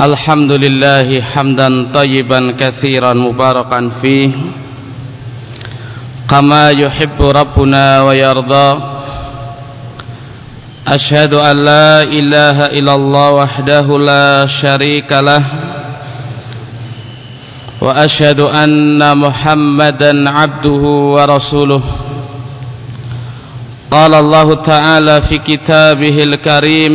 الحمد لله حمدا طيبا كثيرا مباركا فيه كما يحب ربنا ويرضى أشهد أن لا إله إلا الله وحده لا شريك له وأشهد أن محمدا عبده ورسوله قال الله تعالى في كتابه الكريم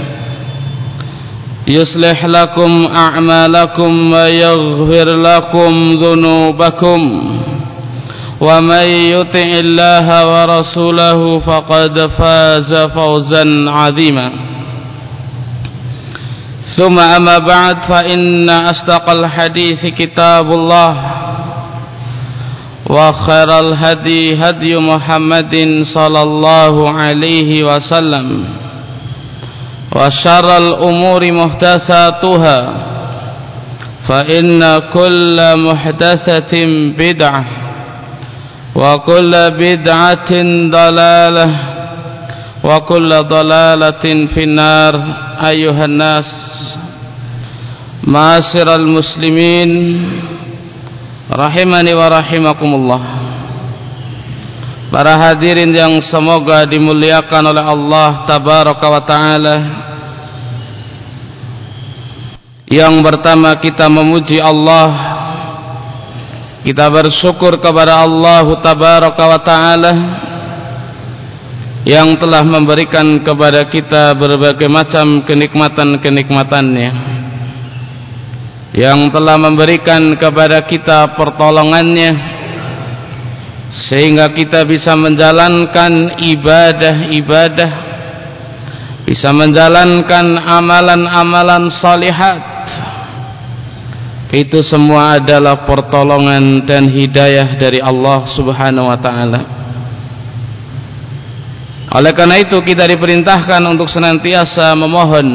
يصلح لكم أعمالكم ويغفر لكم ذنوبكم ومن يطع الله ورسوله فقد فاز فوزا عظيما. ثم أما بعد فإن أصدق الحديث كتاب الله وخير الهدي هدي محمد صلى الله عليه وسلم. وشر الأمور محدثاتها فإن كل محدثة بدعة وكل بدعة ضلالة وكل ضلالة في النار. أيها الناس معاشر المسلمين rahimani wa rahimakumullah Para hadirin yang semoga dimuliakan oleh Allah tabaraka wa taala. Yang pertama kita memuji Allah. Kita bersyukur kepada Allah tabaraka wa taala yang telah memberikan kepada kita berbagai macam kenikmatan-kenikmatannya. Yang telah memberikan kepada kita pertolongannya sehingga kita bisa menjalankan ibadah-ibadah. Bisa menjalankan amalan-amalan salihat. Itu semua adalah pertolongan dan hidayah dari Allah Subhanahu wa taala. Oleh karena itu kita diperintahkan untuk senantiasa memohon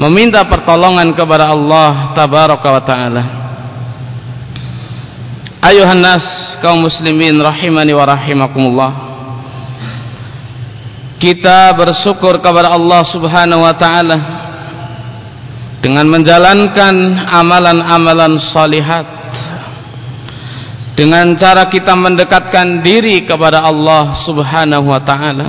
meminta pertolongan kepada Allah tabaraka wa taala ayuhan nas kaum muslimin rahimani wa rahimakumullah. Kita bersyukur kepada Allah subhanahu wa taala dengan menjalankan amalan-amalan salihat dengan cara kita mendekatkan diri kepada Allah subhanahu wa ta'ala.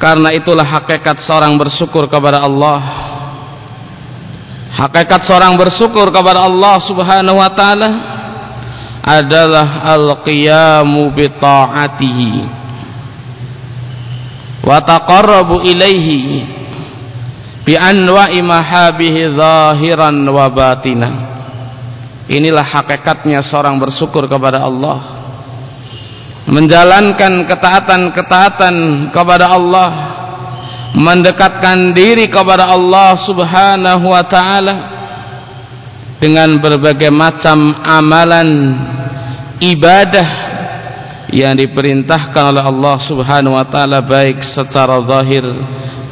Karena itulah hakikat seorang bersyukur kepada Allah hakikat seorang bersyukur kepada Allah subhanahu wa ta'ala adalah al-qiyamu bi ta'atihi wa taqarrabu ilaihi bi anwa'i mahabihi zahiran wa batina. Inilah hakikatnya seorang bersyukur kepada Allah. Menjalankan ketaatan-ketaatan kepada Allah mendekatkan diri kepada Allah subhanahu wa ta'ala dengan berbagai macam amalan ibadah yang diperintahkan oleh Allah subhanahu wa ta'ala baik secara zahir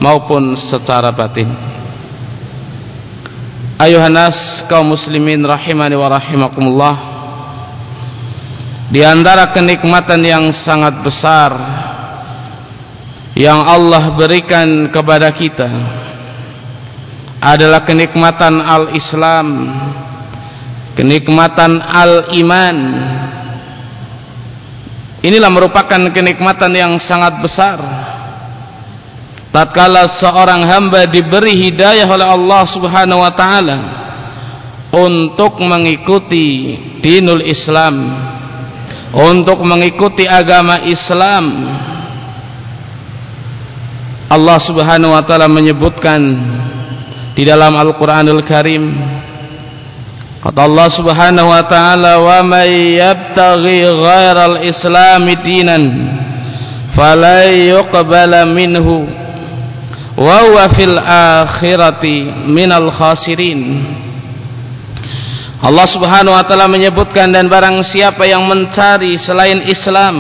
maupun secara batin. Ayuhanas kaum muslimin rahimani wa rahimakumullah di antara kenikmatan yang sangat besar yang Allah berikan kepada kita adalah kenikmatan al-Islam kenikmatan al-iman. Inilah merupakan kenikmatan yang sangat besar. Tatkala seorang hamba diberi hidayah oleh Allah Subhanahu wa taala untuk mengikuti dinul Islam untuk mengikuti agama Islam Allah Subhanahu wa taala menyebutkan di dalam Al-Qur'anul Karim kata Allah Subhanahu wa taala wa may yabtaghi ghairal islam dinan fala yuqbala minhu wa huwa fil akhirati minal khasirin. Allah Subhanahu wa taala menyebutkan dan barang siapa yang mencari selain Islam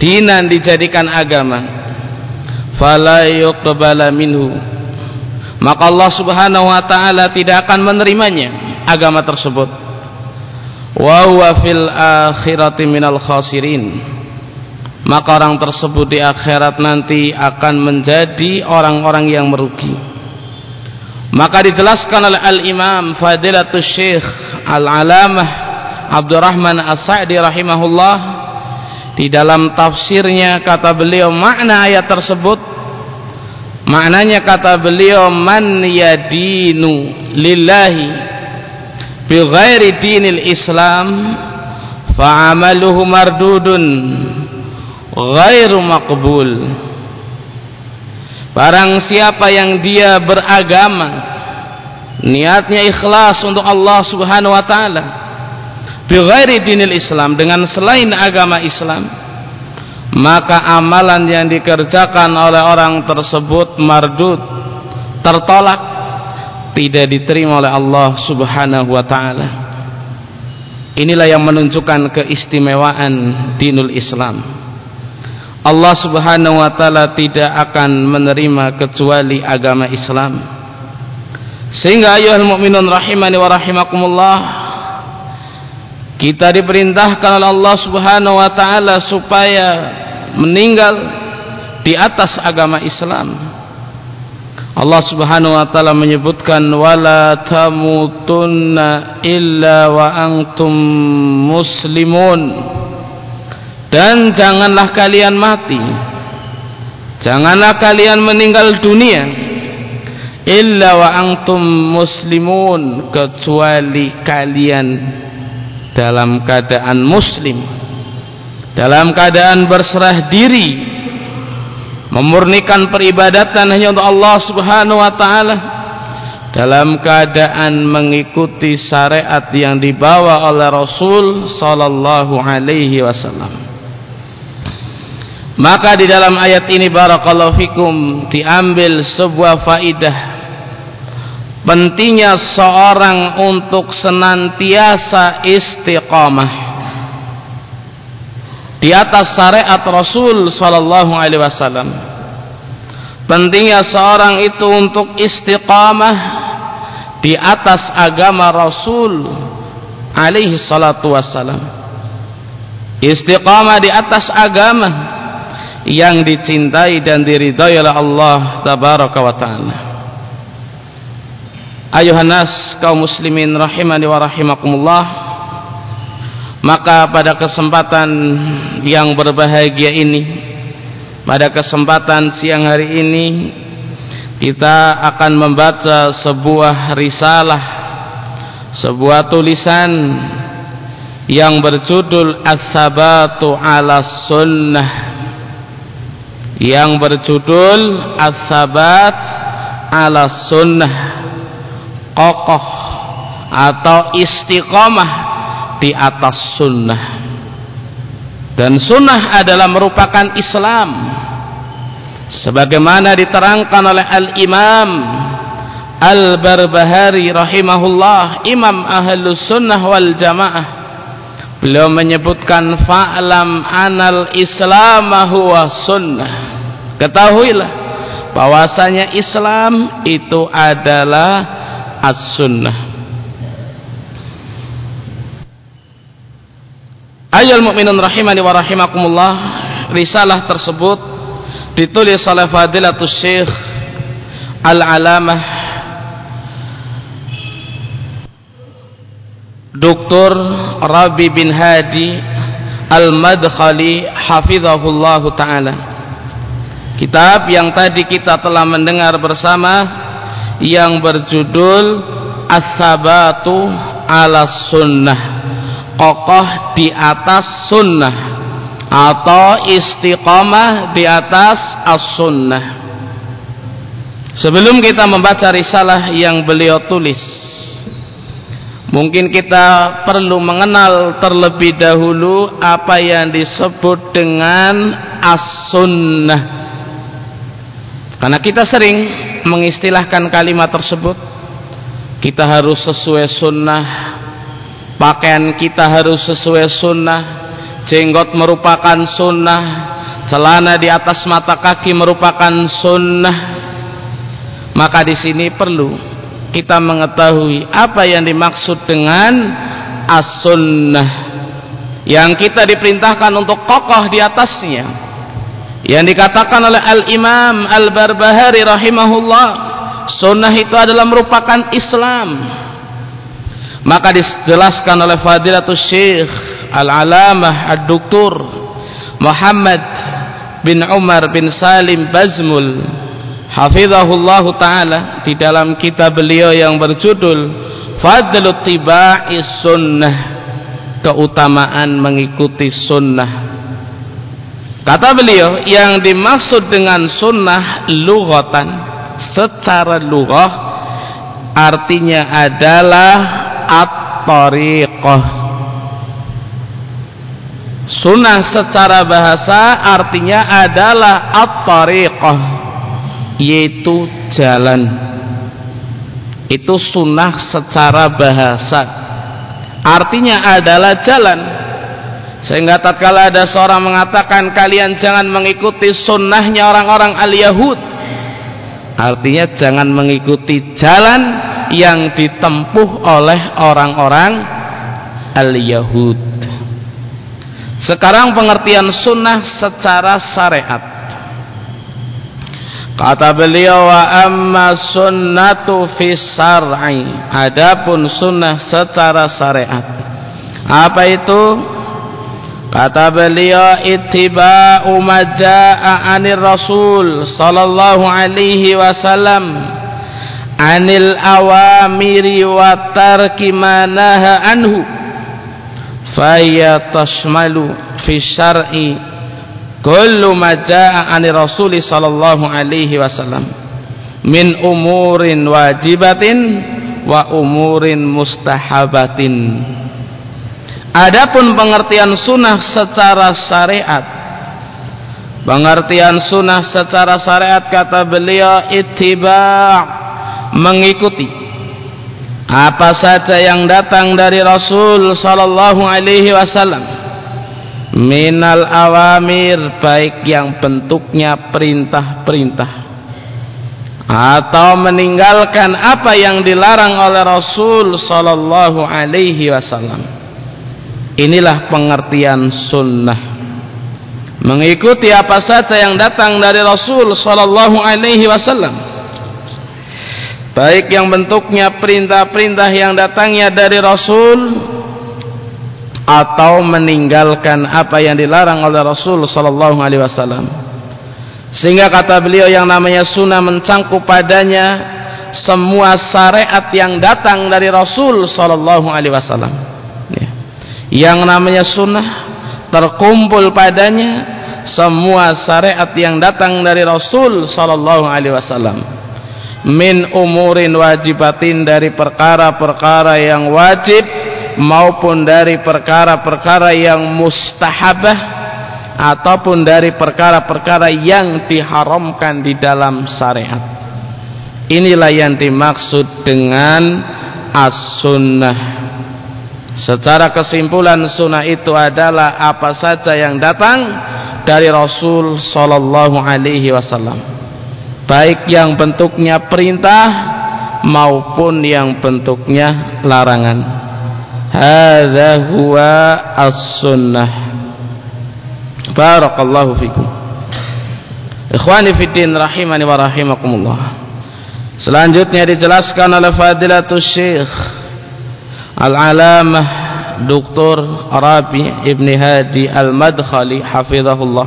dinan dijadikan agama fala yuqbala minhu. Maka Allah Subhanahu wa taala tidak akan menerimanya agama tersebut. Wa huwa fil akhirati minal khasirin. Maka orang tersebut di akhirat nanti akan menjadi orang-orang yang merugi. Maka dijelaskan oleh Al-Imam Fadilatul Syekh Al-Alamah Abdurrahman As-Sa'di rahimahullah di dalam tafsirnya kata beliau makna ayat tersebut maknanya kata beliau man yadinu lillahi bi ghairi dinil Islam fa'amaluhu mardudun ghairu maqbul. Barang siapa yang dia beragama niatnya ikhlas untuk Allah Subhanahu wa taala bi ghairi dinil Islam dengan selain agama Islam maka amalan yang dikerjakan oleh orang tersebut mardud tertolak tidak diterima oleh Allah Subhanahu wa taala. Inilah yang menunjukkan keistimewaan dinul Islam. Allah subhanahu wa ta'ala tidak akan menerima kecuali agama Islam. Sehingga ayuhal mu'minun rahimani wa rahimakumullah kita diperintahkan oleh Allah subhanahu wa ta'ala supaya meninggal di atas agama Islam. Allah subhanahu wa ta'ala menyebutkan wala tamutunna illa wa antum muslimun. Dan janganlah kalian mati. Janganlah kalian meninggal dunia illa wa antum muslimun kecuali kalian dalam keadaan muslim dalam keadaan berserah diri memurnikan peribadatan hanya untuk Allah Subhanahu wa taala dalam keadaan mengikuti syariat yang dibawa oleh Rasul sallallahu alaihi wasallam. Maka di dalam ayat ini barakallahu fikum diambil sebuah faidah pentingnya seorang untuk senantiasa istiqamah. Di atas syariat Rasul sallallahu alaihi wasallam. Pentingnya seorang itu untuk istiqamah di atas agama Rasul alaihi salatu wasallam. Istiqamah di atas agama yang dicintai dan diridhai oleh Allah tabaraka wa taala ayuhan nas kaum muslimin rahimani wa rahimakumullah. Maka pada kesempatan yang berbahagia ini pada kesempatan siang hari ini kita akan membaca sebuah risalah sebuah tulisan yang berjudul As-Sabatu ala Sunnah. Yang berjudul As-Sabat ala Sunnah kokoh atau istiqomah di atas sunnah. Dan sunnah adalah merupakan Islam. Sebagaimana diterangkan oleh Al-Imam Al-Barbahari rahimahullah Imam Ahlus Sunnah wal Jamaah beliau menyebutkan fa'lam anal islam huwa sunnah. Ketahuilah bahwasanya Islam itu adalah as-sunnah ayol mu'minun rahimani wa rahimakumullah risalah tersebut ditulis oleh fadilatul syekh al-alamah Dr. Rabi bin Hadi Al-Madkhali hafizahullah taala. Kitab yang tadi kita telah mendengar bersama yang berjudul As-Sabatu ala Sunnah. kokoh di atas sunnah atau istiqomah di atas as-sunnah sebelum kita membaca risalah yang beliau tulis mungkin kita perlu mengenal terlebih dahulu apa yang disebut dengan as-sunnah karena kita sering mengistilahkan kalimat tersebut kita harus sesuai sunnah. Pakaian kita harus sesuai sunnah. Jenggot merupakan sunnah. Celana di atas mata kaki merupakan sunnah. Maka di sini perlu kita mengetahui apa yang dimaksud dengan as-sunnah. Yang kita diperintahkan untuk kokoh di atasnya yang dikatakan oleh Al-Imam Al-Barbahari rahimahullah sunnah itu adalah merupakan Islam. Maka dijelaskan oleh Fadilatul Syekh Al-Alamah Ad-Duktur Muhammad bin Umar bin Salim Bazmul Hafizahullahu Ta'ala di dalam kitab beliau yang berjudul Fadlut Tiba'is Sunnah keutamaan mengikuti sunnah kata beliau yang dimaksud dengan sunnah lughatan secara lughah artinya adalah at-tariqah. Sunnah secara bahasa artinya adalah at-tariqah yaitu jalan. Itu sunnah secara bahasa. Artinya adalah jalan sehingga tatkala ada seorang mengatakan kalian jangan mengikuti sunnahnya orang-orang al-Yahud. Artinya jangan mengikuti jalan yang ditempuh oleh orang-orang al-Yahud. Sekarang pengertian sunnah secara syariat. Kata beliau wa amma sunnatu fi syar'i. Adapun sunnah secara syariat. Apa itu kata beliau ittiba'u ma jaa'a anir rasul sallallahu alaihi wasallam anil awamiri wa tarki manaha anhu faya tashmalu fi syar'i kullu ma jaa ani rasuli sallallahu alaihi wasallam min umurin wajibatin wa umurin mustahabatin adapun pengertian sunnah secara syariat pengertian sunnah secara syariat kata beliau ittiba' mengikuti apa saja yang datang dari Rasul sallallahu alaihi wasallam. Minal awamir baik yang bentuknya perintah-perintah atau meninggalkan apa yang dilarang oleh Rasul sallallahu alaihi wasallam inilah pengertian sunnah. Mengikuti apa saja yang datang dari Rasul sallallahu alaihi wasallam. Baik yang bentuknya perintah-perintah yang datangnya dari Rasul atau meninggalkan apa yang dilarang oleh Rasul sallallahu alaihi wasallam. Sehingga kata beliau yang namanya sunnah mencangkup padanya semua syariat yang datang dari Rasul sallallahu alaihi wasallam. Yang namanya sunnah terkumpul padanya semua syariat yang datang dari Rasul sallallahu alaihi wasallam. Min umurin wajibatin dari perkara-perkara yang wajib maupun dari perkara-perkara yang mustahabah ataupun dari perkara-perkara yang diharamkan di dalam syariat. Inilah yang dimaksud dengan as-sunnah secara kesimpulan sunnah itu adalah apa saja yang datang dari Rasul sallallahu alaihi wasallam. Baik yang bentuknya perintah maupun yang bentuknya larangan. Hadza huwa as-sunnah. Barakallahu fikum. Ikhwani rahimani wa rahimakumullah. Selanjutnya dijelaskan oleh fadilatul syekh al-alamah Dr. Rabi Ibn Hadi Al-Madkhali hafizahullah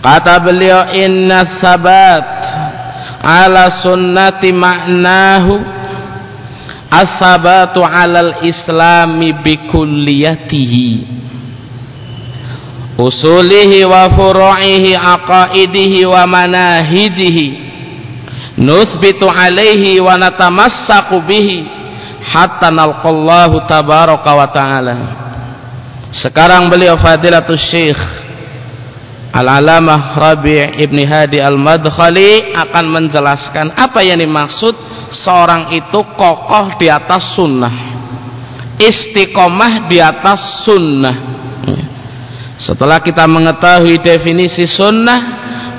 kata beliau inna sabat ala sunnati ma'nahu asabatu alal islami bikulliyatihi usulihi wa furu'ihi aqaidihi wa manahijihi nuthbitu alaihi wa natamassaku bihi hatta nalqallahu tabaraka wa ta'ala. Sekarang beliau fadilatul syekh Al-Alamah Rabi' Ibn Hadi Al-Madkhali akan menjelaskan apa yang dimaksud seorang itu kokoh di atas sunnah istiqomah di atas sunnah. Setelah kita mengetahui definisi sunnah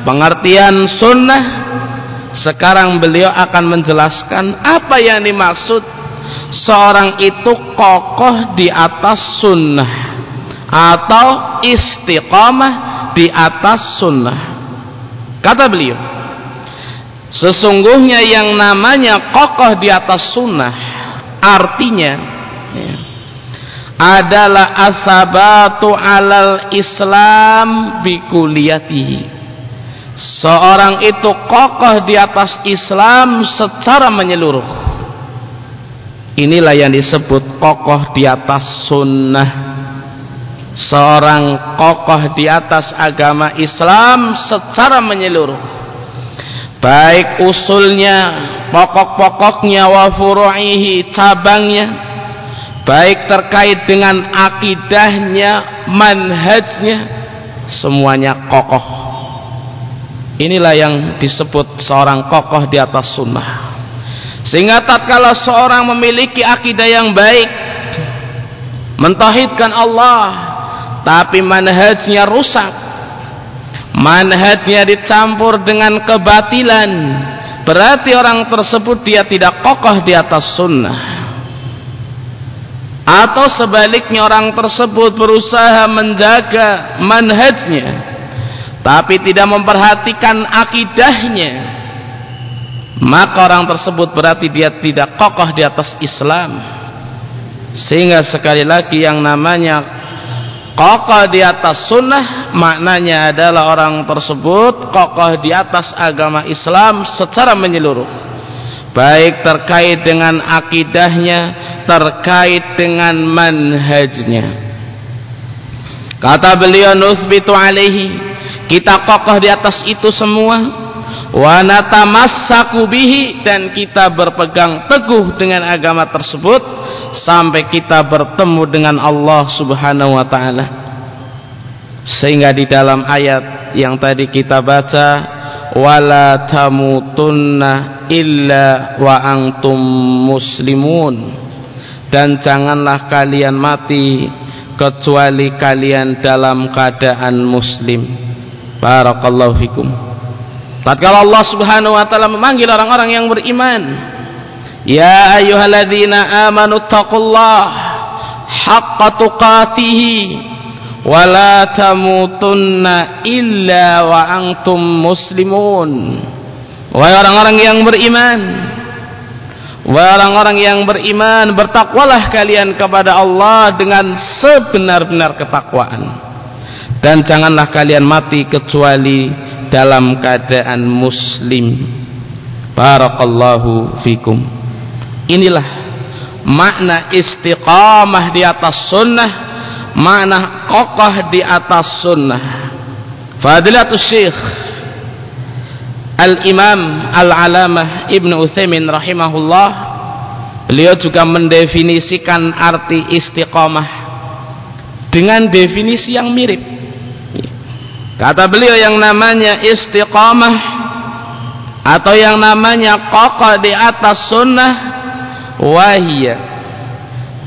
pengertian sunnah sekarang beliau akan menjelaskan apa yang dimaksud seorang itu kokoh di atas sunnah atau istiqomah di atas sunnah. Kata beliau sesungguhnya yang namanya kokoh di atas sunnah artinya ya, adalah asabatu alal islam bikuliyatihi seorang itu kokoh di atas Islam secara menyeluruh inilah yang disebut kokoh di atas sunnah. Seorang kokoh di atas agama Islam secara menyeluruh. Baik usulnya pokok-pokoknya wa furu'ihi cabangnya. Baik terkait dengan akidahnya manhajnya semuanya kokoh. Inilah yang disebut seorang kokoh di atas sunnah sehingga tatkala seorang memiliki akidah yang baik mentauhidkan Allah tapi manhajnya rusak manhajnya dicampur dengan kebatilan berarti orang tersebut dia tidak kokoh di atas sunnah. Atau sebaliknya orang tersebut berusaha menjaga manhajnya tapi tidak memperhatikan akidahnya maka orang tersebut berarti dia tidak kokoh di atas Islam. Sehingga sekali lagi yang namanya kokoh di atas sunnah maknanya adalah orang tersebut kokoh di atas agama Islam secara menyeluruh. Baik terkait dengan akidahnya terkait dengan manhajnya. Kata beliau nusbitu alaihi. Kita kokoh di atas itu semua wa bihi dan kita berpegang teguh dengan agama tersebut sampai kita bertemu dengan Allah Subhanahu wa taala. Sehingga di dalam ayat yang tadi kita baca wala tamutunna illa wa antum muslimun dan janganlah kalian mati kecuali kalian dalam keadaan muslim. Barakallahu fikum. Tatkala Allah Subhanahu wa taala memanggil orang-orang yang beriman, "Ya ayyuhalladzina amanu taqullaha haqqa tuqatih wa la tamutunna illa wa antum muslimun." Wahai orang-orang yang beriman, wahai orang-orang yang beriman, bertakwalah kalian kepada Allah dengan sebenar-benar ketakwaan dan janganlah kalian mati kecuali dalam keadaan muslim. Barakallahu fikum. Inilah makna istiqamah di atas sunnah makna kokoh di atas sunnah. Fadilatul syekh al-imam al-alamah ibn Uthaymin rahimahullah beliau juga mendefinisikan arti istiqamah dengan definisi yang mirip kata beliau yang namanya istiqamah atau yang namanya kokoh di atas sunnah wahia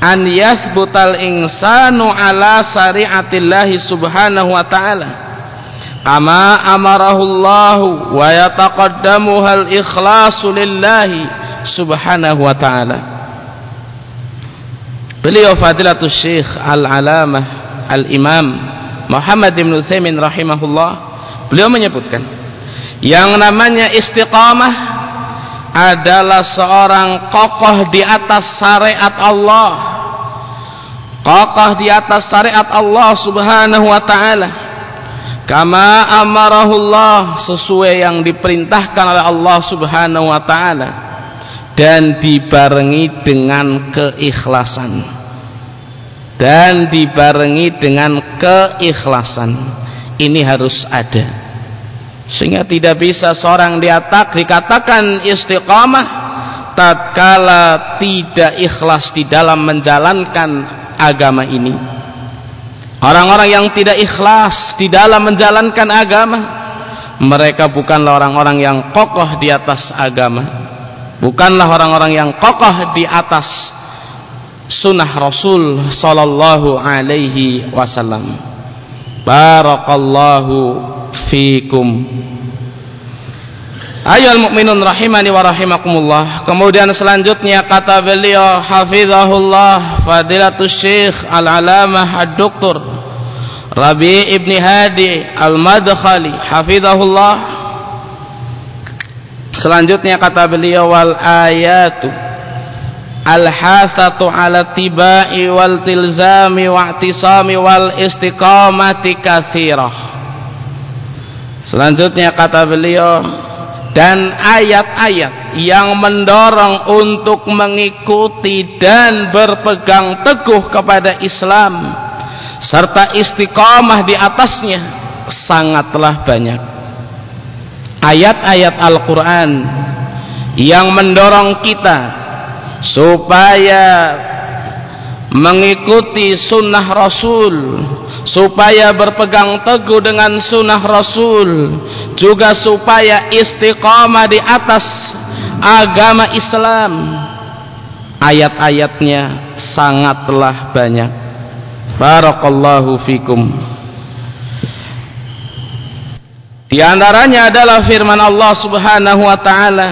an yathbutal insanu ala syari'atillahi subhanahu wa ta'ala. Kama amarahu Allah wa yataqaddamuha al-ikhlasu lillahi subhanahu wa ta'ala. Beliau fadilatul syekh al-alamah al-imam Muhammad bin Uthaymin rahimahullah beliau menyebutkan yang namanya istiqamah adalah seorang kokoh di atas syariat Allah. Kokoh di atas syariat Allah subhanahu wa ta'ala. Kama amarahullah sesuai yang diperintahkan oleh Allah subhanahu wa ta'ala. Dan dibarengi dengan keikhlasan dan dibarengi dengan keikhlasan. Ini harus ada. Sehingga tidak bisa seorang diatak dikatakan istiqamah tatkala tidak ikhlas di dalam menjalankan agama ini. Orang-orang yang tidak ikhlas di dalam menjalankan agama mereka bukanlah orang-orang yang kokoh di atas agama. Bukanlah orang-orang yang kokoh di atas sunnah Rasul sallallahu alaihi wasallam. Barakallahu fikum. Ayol mukminun rahimani wa rahimakumullah. Kemudian selanjutnya kata beliau hafizahullah fadilatul syekh al-alamah ad-doktor Rabi ibni Hadi al-Madkhali. Hafizahullah. Selanjutnya kata beliau wal ayatu al hasatu ala tibai wal tilzami wa i'tisami wal istiqamati katsirah. Selanjutnya kata beliau dan ayat-ayat yang mendorong untuk mengikuti dan berpegang teguh kepada Islam serta istiqamah di atasnya sangatlah banyak ayat-ayat Al-Quran yang mendorong kita supaya mengikuti sunnah Rasul. Supaya berpegang teguh dengan sunnah Rasul. Juga supaya istiqamah di atas agama Islam. Ayat-ayatnya sangatlah banyak. Barakallahu fikum. Di antaranya adalah firman Allah Subhanahu wa taala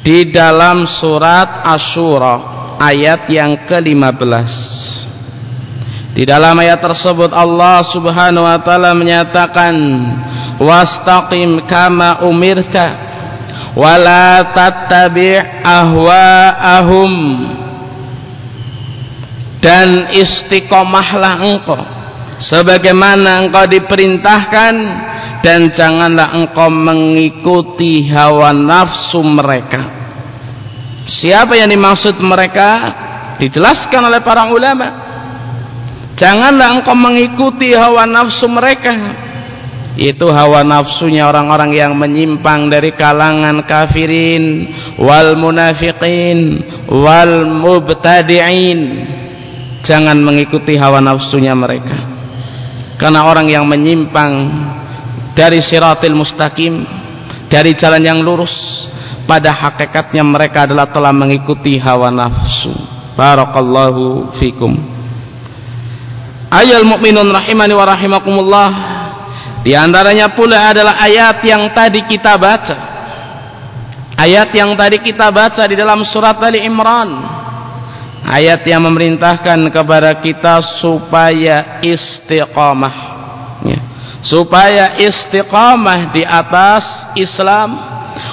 di dalam surat Asy-Syura ayat yang ke-15. Di dalam ayat tersebut Allah Subhanahu wa taala menyatakan wastaqim kama umirta wala tattabi' ahwa'ahum dan istiqomahlah engkau sebagaimana engkau diperintahkan dan janganlah engkau mengikuti hawa nafsu mereka. Siapa yang dimaksud mereka? Dijelaskan oleh para ulama. Janganlah engkau mengikuti hawa nafsu mereka. Itu hawa nafsunya orang-orang yang menyimpang dari kalangan kafirin wal munafiqin wal mubtadi'in. Jangan mengikuti hawa nafsunya mereka. Karena orang yang menyimpang dari siratil mustaqim dari jalan yang lurus pada hakikatnya mereka adalah telah mengikuti hawa nafsu. Barakallahu fikum. Ayat mukminun rahimani wa rahimakumullah. Di antaranya pula adalah ayat yang tadi kita baca. Ayat yang tadi kita baca di dalam surat Ali Imran. Ayat yang memerintahkan kepada kita supaya istiqamah. Supaya istiqamah di atas Islam.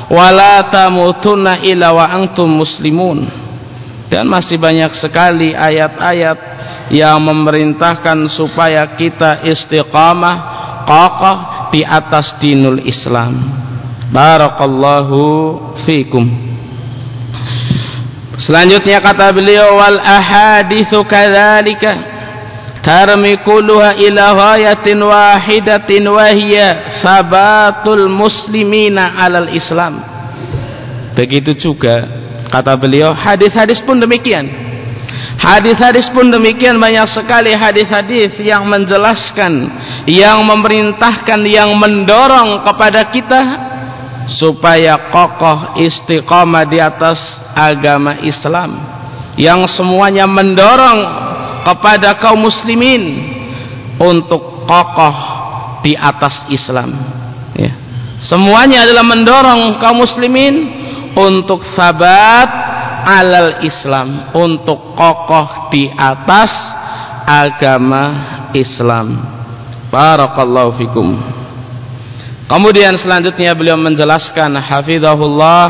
Wala tamutunna illa wa antum muslimun. Dan masih banyak sekali ayat-ayat yang memerintahkan supaya kita istiqamah kokoh di atas dinul Islam. Barakallahu fikum. Selanjutnya kata beliau wal ahaditsu kadzalika kulluha ila ghayatin wahidatin wa hiya sabatul muslimina alal Islam. Begitu juga kata beliau hadis-hadis pun demikian. Hadis-hadis pun demikian banyak sekali hadis-hadis yang menjelaskan, yang memerintahkan, yang mendorong kepada kita supaya kokoh istiqamah di atas agama Islam yang semuanya mendorong kepada kaum muslimin untuk kokoh di atas Islam. Ya. semuanya adalah mendorong kaum muslimin untuk sabat alal Islam untuk kokoh di atas agama Islam. Barakallahu fikum. Kemudian selanjutnya beliau menjelaskan hafizahullah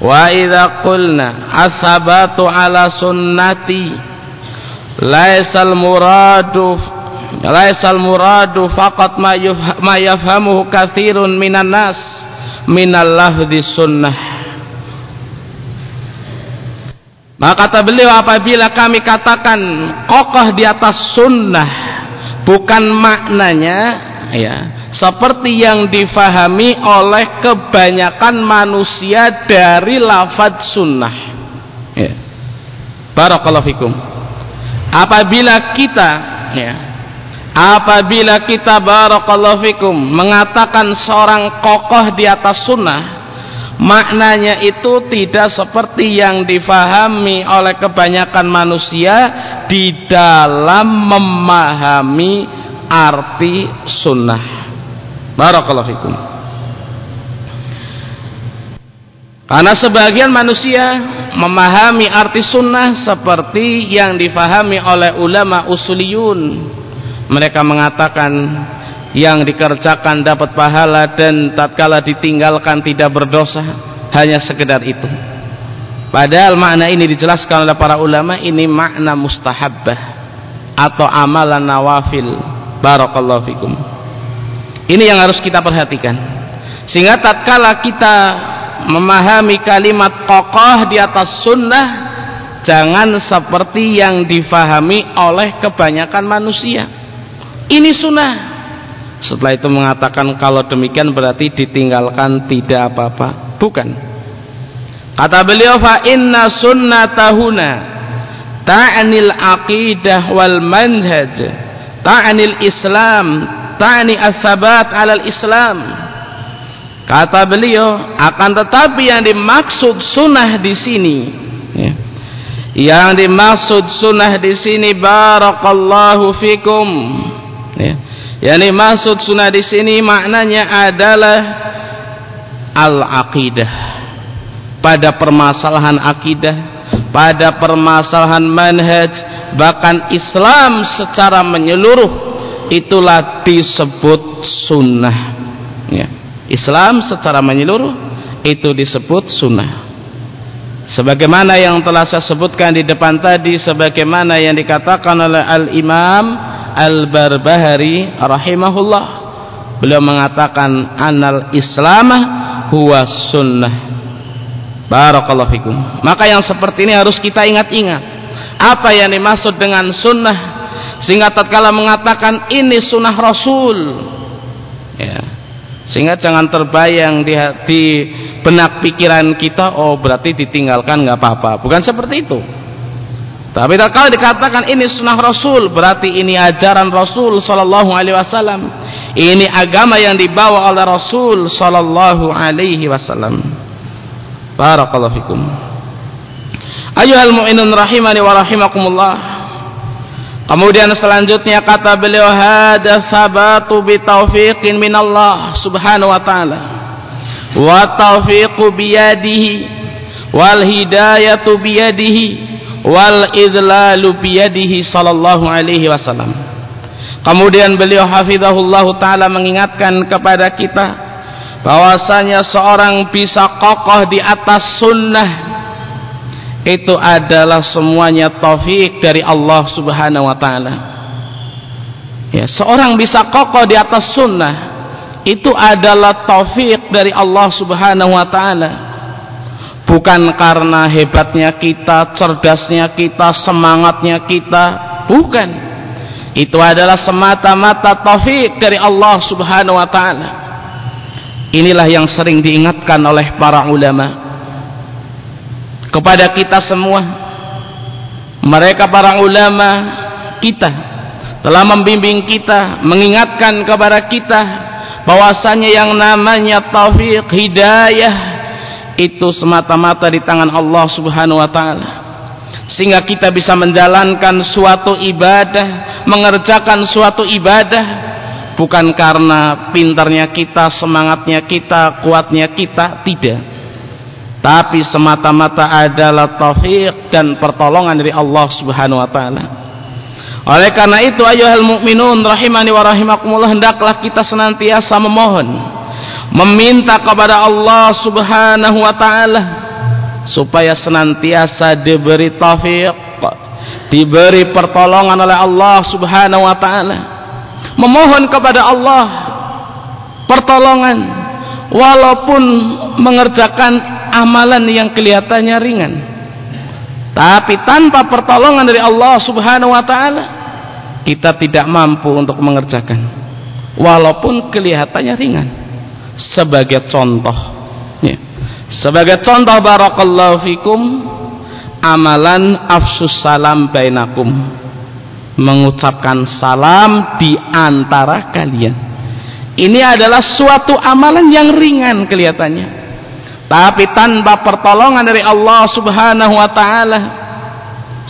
wa idza qulna asabatu ala sunnati laisal muradu laisal muradu faqat ma yafhamuhu katsirun minan nas minal lafzi sunnah. Maka kata beliau apabila kami katakan kokoh di atas sunnah bukan maknanya ya seperti yang difahami oleh kebanyakan manusia dari lafaz sunnah. Ya. barakallahu fikum apabila kita ya apabila kita barakallahu fikum mengatakan seorang kokoh di atas sunnah maknanya itu tidak seperti yang difahami oleh kebanyakan manusia di dalam memahami arti sunnah. Barakallahu fikum karena sebagian manusia memahami arti sunnah seperti yang difahami oleh ulama usuliyun. Mereka mengatakan yang dikerjakan dapat pahala dan tatkala ditinggalkan tidak berdosa hanya sekedar itu. Padahal makna ini dijelaskan oleh para ulama ini makna mustahabbah atau amalan nawafil. Barakallahu fikum. Ini yang harus kita perhatikan. Sehingga tatkala kita memahami kalimat kokoh di atas sunnah jangan seperti yang difahami oleh kebanyakan manusia. Ini sunnah. Setelah itu mengatakan kalau demikian berarti ditinggalkan tidak apa-apa. Bukan. Kata beliau fa inna sunnatahuna ta'anil aqidah wal manhaj ta'anil islam ta'ani as-sabat alal islam kata beliau akan tetapi yang dimaksud sunnah di sini ya, yang dimaksud sunnah di sini barakallahu fikum ya yang dimaksud sunnah di sini maknanya adalah al-aqidah. Pada permasalahan akidah, pada permasalahan manhaj, bahkan Islam secara menyeluruh itulah disebut sunnah. Ya. Islam secara menyeluruh itu disebut sunnah. Sebagaimana yang telah saya sebutkan di depan tadi, sebagaimana yang dikatakan oleh Al-Imam Al-Barbahari rahimahullah beliau mengatakan anal islamah huwa sunnah. Barakallahu fikum. Maka yang seperti ini harus kita ingat-ingat. Apa yang dimaksud dengan sunnah? Sehingga tatkala mengatakan ini sunnah rasul. Ya sehingga jangan terbayang di, di benak pikiran kita oh berarti ditinggalkan nggak apa-apa bukan seperti itu tapi kalau dikatakan ini sunnah Rasul, berarti ini ajaran Rasul Sallallahu Alaihi Wasallam. Ini agama yang dibawa oleh Rasul Sallallahu Alaihi Wasallam. Barakallahu fikum. Ayuhal mu'minun rahimani wa rahimakumullah. Kemudian selanjutnya kata beliau hada sabatu bi taufiqin min Allah subhanahu wa ta'ala. Wa taufiqu biyadihi wal hidayatu biyadihi wal idlalu biyadihi sallallahu alaihi wasallam. Kemudian beliau hafizahullah taala mengingatkan kepada kita bahwasanya seorang bisa kokoh di atas sunnah itu adalah semuanya taufik dari Allah subhanahu wa ta'ala ya, seorang bisa kokoh di atas sunnah itu adalah taufik dari Allah subhanahu wa ta'ala bukan karena hebatnya kita, cerdasnya kita, semangatnya kita, bukan. Itu adalah semata-mata taufik dari Allah Subhanahu wa taala. Inilah yang sering diingatkan oleh para ulama kepada kita semua. Mereka para ulama kita telah membimbing kita, mengingatkan kepada kita bahwasanya yang namanya taufik hidayah itu semata-mata di tangan Allah Subhanahu wa taala sehingga kita bisa menjalankan suatu ibadah mengerjakan suatu ibadah bukan karena pintarnya kita semangatnya kita kuatnya kita tidak tapi semata-mata adalah taufik dan pertolongan dari Allah Subhanahu wa taala. Oleh karena itu ayuhal mukminun rahimani wa rahimakumullah hendaklah kita senantiasa memohon meminta kepada Allah subhanahu wa ta'ala supaya senantiasa diberi taufik diberi pertolongan oleh Allah subhanahu wa ta'ala. Memohon kepada Allah pertolongan walaupun mengerjakan amalan yang kelihatannya ringan. Tapi tanpa pertolongan dari Allah subhanahu wa ta'ala kita tidak mampu untuk mengerjakan. Walaupun kelihatannya ringan. Sebagai contoh ya. sebagai contoh barakallahu fikum amalan afsus salam bainakum. Mengucapkan salam di antara kalian. Ini adalah suatu amalan yang ringan kelihatannya tapi tanpa pertolongan dari Allah subhanahu wa ta'ala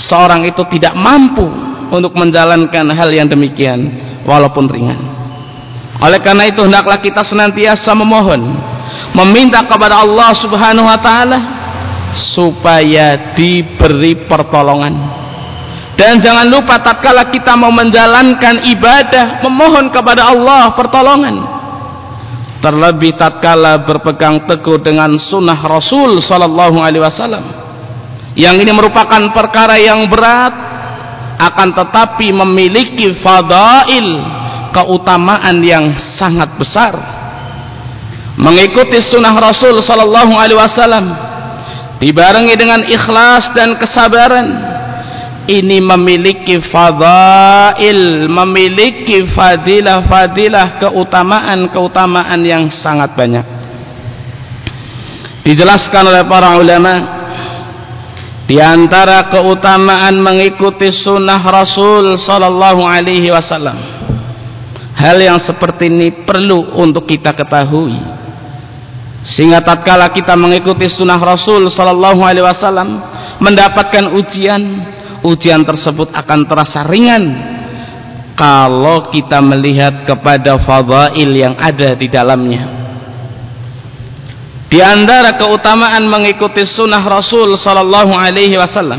seorang itu tidak mampu untuk menjalankan hal yang demikian walaupun ringan. Oleh karena itu hendaklah kita senantiasa memohon meminta kepada Allah subhanahu wa ta'ala supaya diberi pertolongan. Dan jangan lupa tatkala kita mau menjalankan ibadah memohon kepada Allah pertolongan terlebih tatkala berpegang teguh dengan sunnah Rasul sallallahu alaihi wasallam. Yang ini merupakan perkara yang berat akan tetapi memiliki fadail keutamaan yang sangat besar. Mengikuti sunnah Rasul sallallahu alaihi wasallam dibarengi dengan ikhlas dan kesabaran ini memiliki fadail memiliki fadilah-fadilah keutamaan-keutamaan yang sangat banyak. Dijelaskan oleh para ulama di antara keutamaan mengikuti sunnah Rasul sallallahu alaihi wasallam hal yang seperti ini perlu untuk kita ketahui. Sehingga tatkala kita mengikuti sunnah Rasul sallallahu alaihi wasallam mendapatkan ujian ujian tersebut akan terasa ringan. Kalau kita melihat kepada fadail yang ada di dalamnya. Di antara keutamaan mengikuti sunnah Rasul sallallahu alaihi wasallam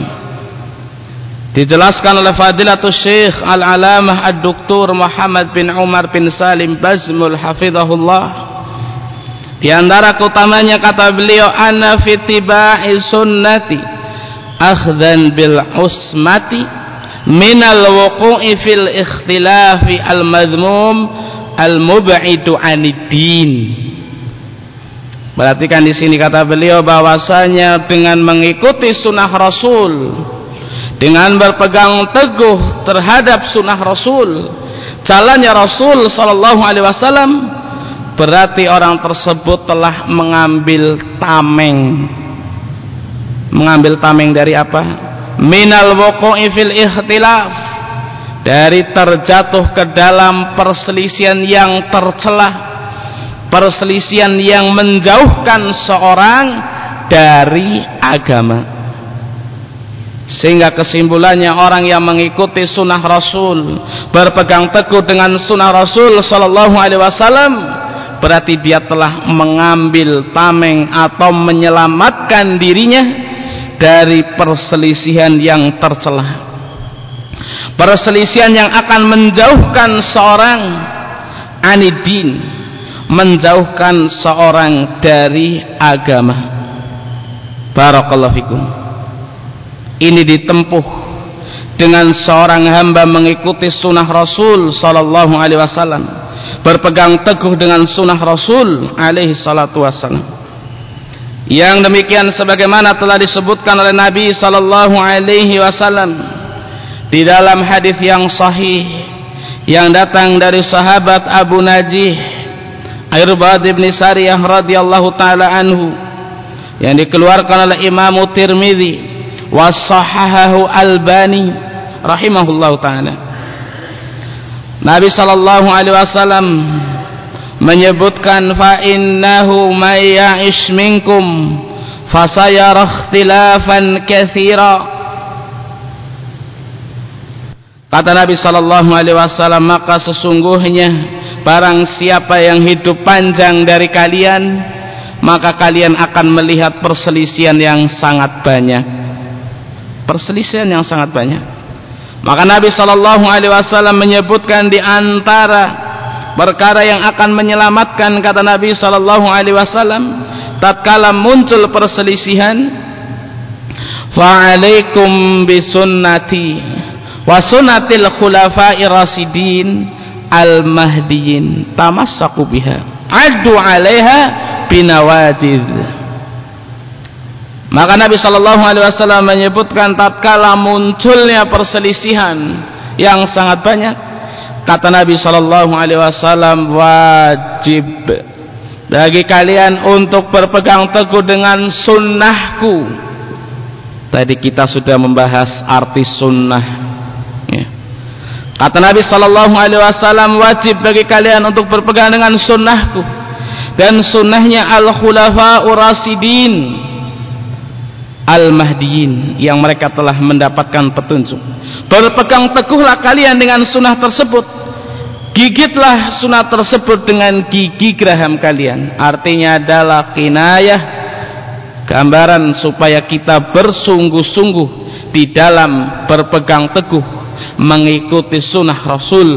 dijelaskan oleh fadilatul syekh al-alamah ad-doktor Muhammad bin Umar bin Salim Bazmul hafizahullah. Di antara keutamanya kata beliau ana fitiba'i sunnati akhdan bil usmati minal wuqu'i fil ikhtilafi al madmum al mub'idu anidin kan di sini kata beliau bahwasanya dengan mengikuti sunnah Rasul dengan berpegang teguh terhadap sunnah Rasul jalannya Rasul Sallallahu Alaihi Wasallam berarti orang tersebut telah mengambil tameng mengambil tameng dari apa? Minal wuqu'i fil ikhtilaf. Dari terjatuh ke dalam perselisihan yang tercelah perselisihan yang menjauhkan seorang dari agama. Sehingga kesimpulannya orang yang mengikuti sunnah Rasul berpegang teguh dengan sunnah Rasul Sallallahu Alaihi Wasallam berarti dia telah mengambil tameng atau menyelamatkan dirinya dari perselisihan yang tercelah perselisihan yang akan menjauhkan seorang anidin menjauhkan seorang dari agama. Barakallahu fikum. Ini ditempuh dengan seorang hamba mengikuti sunnah Rasul sallallahu alaihi wasallam berpegang teguh dengan sunnah Rasul alaihi salatu wasallam yang demikian sebagaimana telah disebutkan oleh Nabi sallallahu alaihi wasallam di dalam hadis yang sahih yang datang dari sahabat Abu Najih Irbad bin Sariyah radhiyallahu taala anhu yang dikeluarkan oleh Imam Tirmizi wa sahahahu Albani rahimahullahu taala. Nabi sallallahu alaihi wasallam menyebutkan fa innahu may ya'ish minkum fasayara ikhtilafan katsira. Kata Nabi sallallahu alaihi wasallam maka sesungguhnya barang siapa yang hidup panjang dari kalian maka kalian akan melihat perselisihan yang sangat banyak. Perselisihan yang sangat banyak. Maka Nabi sallallahu alaihi wasallam menyebutkan di antara perkara yang akan menyelamatkan kata Nabi sallallahu alaihi wasallam tatkala muncul perselisihan fa'alaikum bisunnati wa sunnatil khulafa'i rasidin al-mahdiyin tamassaku biha addu 'alaiha binawajid. Maka Nabi Shallallahu Alaihi Wasallam menyebutkan tatkala munculnya perselisihan yang sangat banyak kata Nabi Shallallahu Alaihi Wasallam wajib bagi kalian untuk berpegang teguh dengan sunnahku. Tadi kita sudah membahas arti sunnah. Ya. kata Nabi Shallallahu Alaihi Wasallam wajib bagi kalian untuk berpegang dengan sunnahku. Dan sunnahnya al khulafa urasidin al mahdiin yang mereka telah mendapatkan petunjuk. Berpegang teguhlah kalian dengan sunnah tersebut gigitlah sunat tersebut dengan gigi geraham kalian. Artinya adalah kinayah gambaran supaya kita bersungguh-sungguh di dalam berpegang teguh mengikuti sunnah Rasul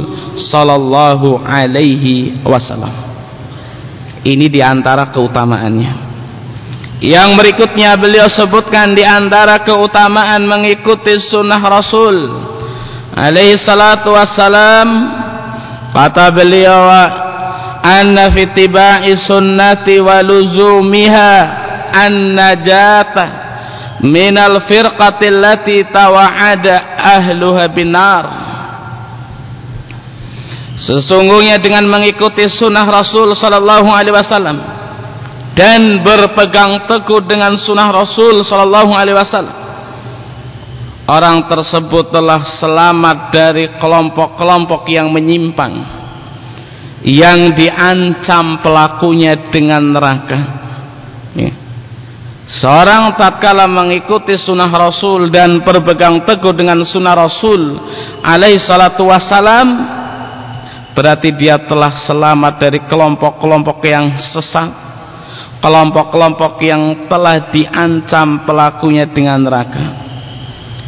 Sallallahu Alaihi Wasallam. Ini di antara keutamaannya. Yang berikutnya beliau sebutkan di antara keutamaan mengikuti sunnah Rasul alaihi salatu wassalam kata beliau anna fi tibai sunnati wa luzumiha an najata min al firqati allati tawa'ada ahluha binar. Sesungguhnya dengan mengikuti sunnah Rasul sallallahu alaihi wasallam dan berpegang teguh dengan sunnah Rasul sallallahu alaihi wasallam orang tersebut telah selamat dari kelompok-kelompok yang menyimpang yang diancam pelakunya dengan neraka ya. seorang tatkala mengikuti sunnah Rasul dan berpegang teguh dengan sunnah Rasul alaihi salatu wassalam berarti dia telah selamat dari kelompok-kelompok yang sesat kelompok-kelompok yang telah diancam pelakunya dengan neraka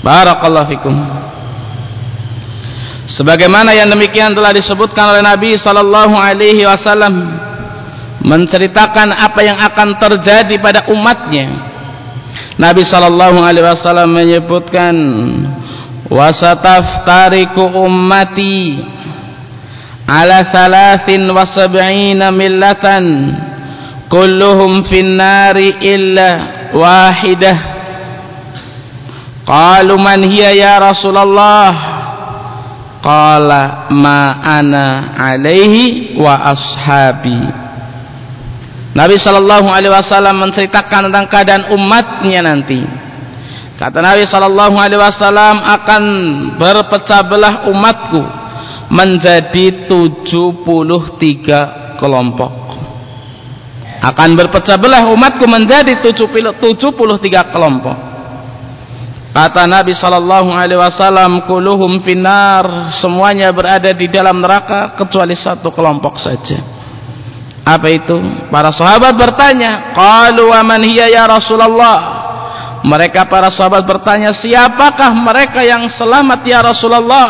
Barakallahu fikum. Sebagaimana yang demikian telah disebutkan oleh Nabi sallallahu alaihi wasallam menceritakan apa yang akan terjadi pada umatnya. Nabi sallallahu alaihi wasallam menyebutkan wasataftariku ummati ala thalathin wa sab'ina millatan kulluhum finnari illa wahidah Qalu man hiya ya Rasulullah? Qala ma ana alaihi wa ashabi. Nabi sallallahu alaihi wasallam menceritakan tentang keadaan umatnya nanti. Kata Nabi sallallahu alaihi wasallam akan berpecah belah umatku menjadi 73 kelompok. Akan berpecah belah umatku menjadi 73 kelompok Kata Nabi sallallahu alaihi wasallam, "Kulluhum finnar." Semuanya berada di dalam neraka kecuali satu kelompok saja. Apa itu? Para sahabat bertanya, "Qalu wa man ya Rasulullah?" Mereka para sahabat bertanya, "Siapakah mereka yang selamat ya Rasulullah?"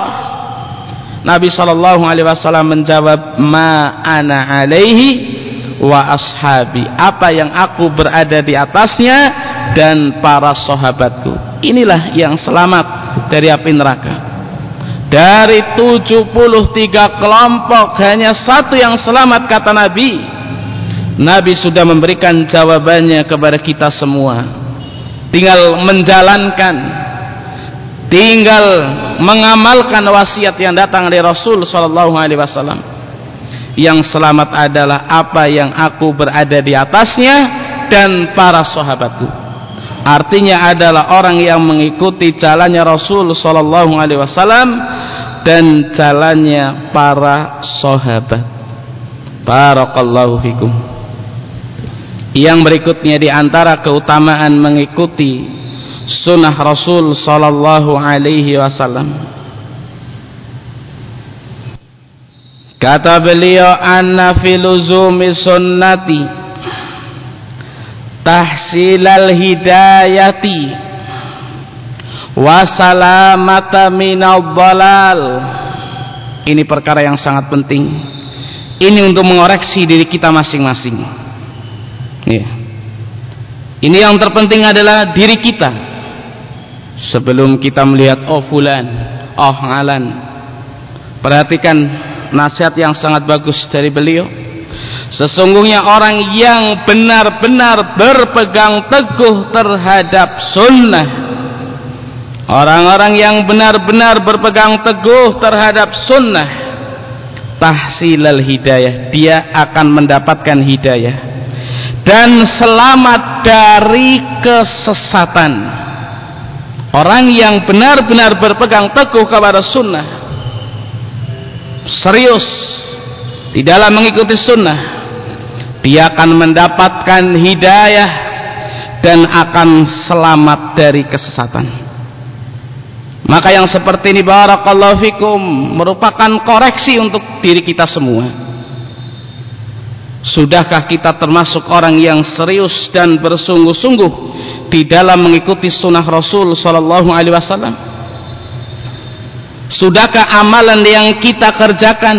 Nabi sallallahu alaihi wasallam menjawab, "Ma ana alaihi wa ashabi." Apa yang aku berada di atasnya dan para sahabatku inilah yang selamat dari api neraka. Dari 73 kelompok hanya satu yang selamat kata Nabi. Nabi sudah memberikan jawabannya kepada kita semua. Tinggal menjalankan tinggal mengamalkan wasiat yang datang dari Rasul sallallahu alaihi wasallam. Yang selamat adalah apa yang aku berada di atasnya dan para sahabatku artinya adalah orang yang mengikuti jalannya Rasul sallallahu alaihi wasallam dan jalannya para sahabat. Barakallahu fikum. Yang berikutnya di antara keutamaan mengikuti sunnah Rasul sallallahu alaihi wasallam. Kata beliau anna filuzumi sunnati tahsilal hidayati wasalamata ini perkara yang sangat penting. Ini untuk mengoreksi diri kita masing-masing. Ya. ini yang terpenting adalah diri kita. Sebelum kita melihat oh fulan oh ngalan. Perhatikan nasihat yang sangat bagus dari beliau sesungguhnya orang yang benar-benar berpegang teguh terhadap sunnah orang-orang yang benar-benar berpegang teguh terhadap sunnah tahsilal hidayah dia akan mendapatkan hidayah. Dan selamat dari kesesatan. Orang yang benar-benar berpegang teguh kepada sunnah serius di dalam mengikuti sunnah dia akan mendapatkan hidayah dan akan selamat dari kesesatan. Maka yang seperti ini barakallahu fikum merupakan koreksi untuk diri kita semua. Sudahkah kita termasuk orang yang serius dan bersungguh-sungguh di dalam mengikuti sunnah Rasul sallallahu alaihi wasallam? Sudahkah amalan yang kita kerjakan